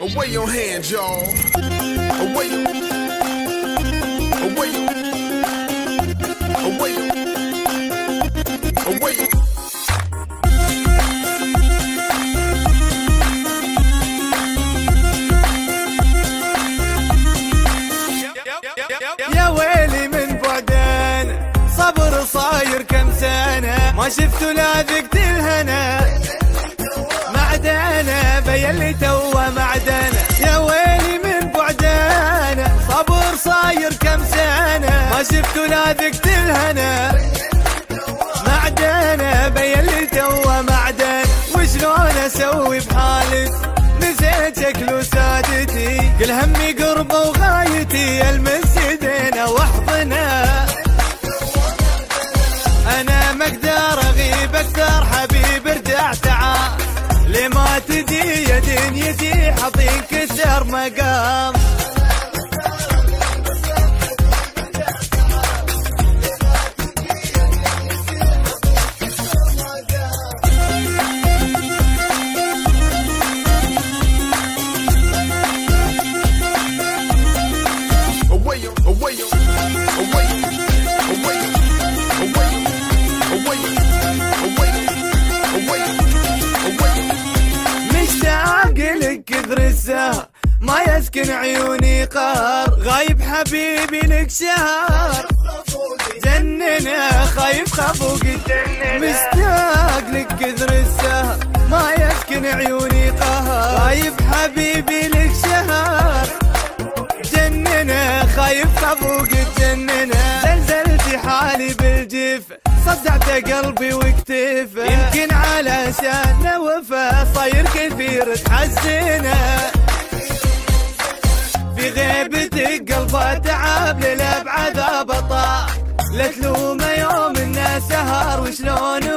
Away your hands, y'all. Away. Away. Away. Away. يا ويلي من بعدين صبر صاير كم سنة ما شفت لا ذقت الهنا معدنة بيلي توه معدنة كم سنة؟ ما شفت لا ذقت الهنا. معدنة بيلي توه معدن وشلون أسوي بحالك؟ نسيت شكل وسادتي. كل همي قربة وغايتي. المسجدنا واحضنه أنا ما أقدر أغيب أكثر حبيب ارجع تعال. لما تجي يا دنيتي حطين كسر مقام. مشتاق لك كثر السهر ما يسكن عيوني قهر غايب حبيبي لك شهر جننا خايف خفوق مشتاق لك كثر السهر. ما يسكن عيوني قهر. غايب حبيبي لك شهر جننا خايف خفوق الجننا زلزلتي حالي بالجيف. صدعت قلبي وكتفه كثير تحزنه. في غيبتك قلبه تعب للأبعد بطا لا تلومه يوم الناس سهر وشلون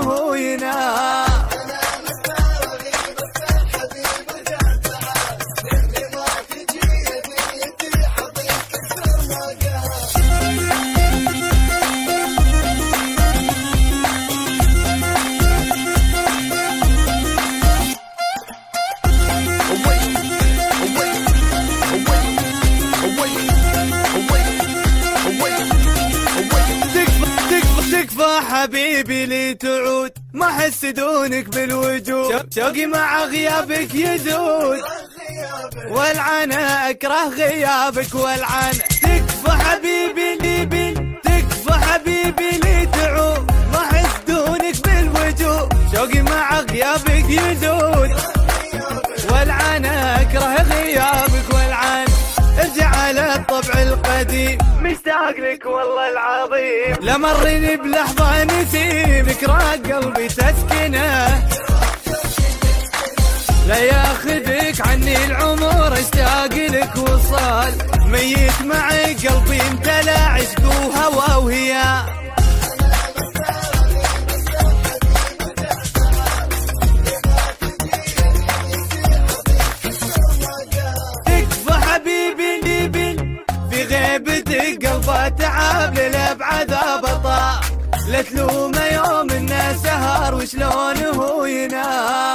حبيبي لي تعود ما أحس دونك بالوجود. شوقي مع غيابك يزود والعنا أكره غيابك والعنا تكفى حبيبي لي تكفى حبيبي لي مشتاق لك والله العظيم. لمرني بلحظة نسيم ذكرى قلبي تسكنة. لا ياخذك عني العمر اشتاق لك وصال. ميت معي قلبي امتلى عشق وهوى وهيام تعب للابعد بطا لا تلومه يوم الناس سهر وشلون هو ينام.